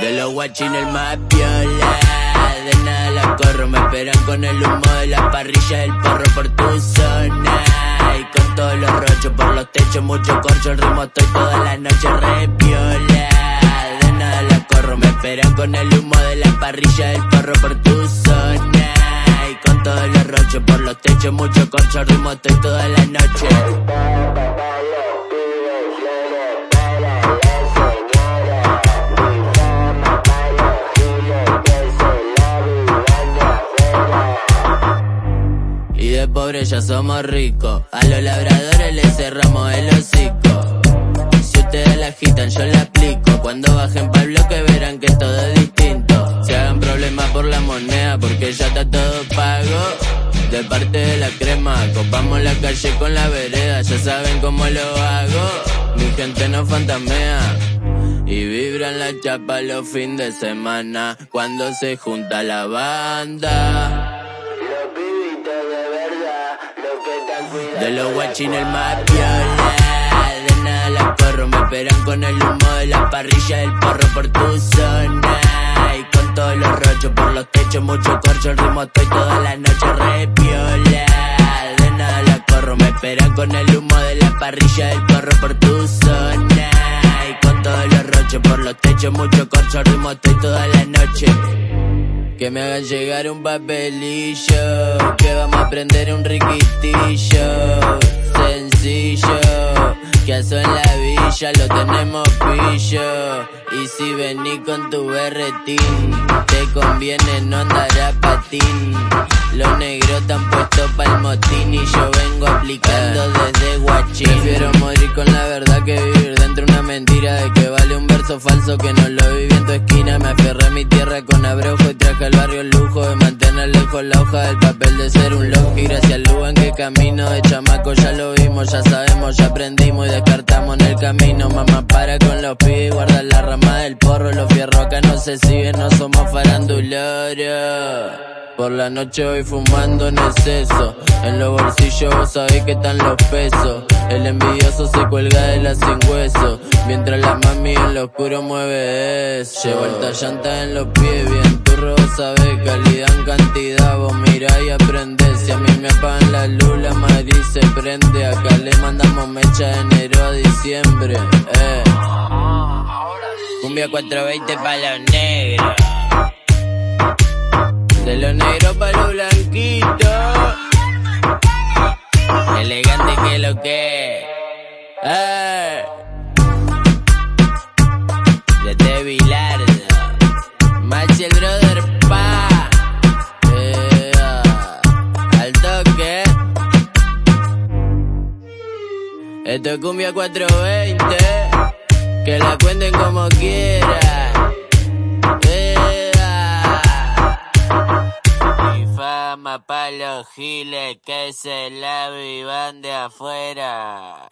De los guachines el más piola, de nada la corro, me esperan con el humo de la parrilla del porro por tu zona. Y con todos los rochos por los techos, mucho corcho, el ritmo estoy toda la noche re piola. De nada la corro, me esperan con el humo de la parrilla del porro por tu zona. Y todos los rochos por los techos, mucho corcho, ritmo estoy toda la noche. pobres ya somos ricos. A los labradores les cerramos el hocico. Si ustedes la agitan, yo la aplico. Cuando bajen pa'l bloque verán que todo es. Problemas por la moneda porque ya está todo pago. De parte de la crema, copamos la calle con la vereda, ya saben cómo lo hago. Mi gente no fantamea. Y vibran la chapa los fines de semana cuando se junta la banda. De los guachines el más de nada la corro, me esperan con el humo de la parrilla del porro por tu zona. Todos los rochos por los techos, mucho corcho, el ritmo estoy toda la noche re piola. De nada la corro, me esperan con el humo de la parrilla del porro por tu zona. Y con todos los rochos por los techos, mucho corcho, el ritmo estoy toda la noche. Que me hagan llegar un papelillo, que vamos a prender un riquitillo, villa lo tenemos pillo. Y si venís con tu berretín, te conviene no andar a patín. Los negros están puestos pa'l motín y yo vengo aplicando desde guachín. Prefiero morir con la verdad que vivir dentro de una mentira de que vale un verso falso que no lo viví en tu esquina. Me aferré a mi tierra con abrojo y traje al barrio el lujo de mantener lejos la hoja del papel de ser un loco. Y gracias al luz en que camino de chamaco ya lo vimos, ya sabemos, ya aprendimos y descartamos camino. Mamá para con los pibes, guarda la rama del porro, los fierros acá no se siguen, no somos farandularios. Por la noche voy fumando en exceso. En los bolsillos vos sabés que están los pesos. El envidioso se cuelga de la sin hueso. Mientras la mami en lo oscuro mueve eso. Llevo el llanta en los pies, bien sabés. Calidad en cantidad, vos mirá y aprendés. Si a mí me apagan la luz, la Madrid se prende. Acá le mandamos mecha de enero a diciembre. Eh. Cumbia 420 pa' los negros. De los negros pa' los blanquitos. Elegante que lo que. Eh. Esto es cumbia 420. Que la cuenten como quieran. Mi fama pa' los giles que se la vivan de afuera.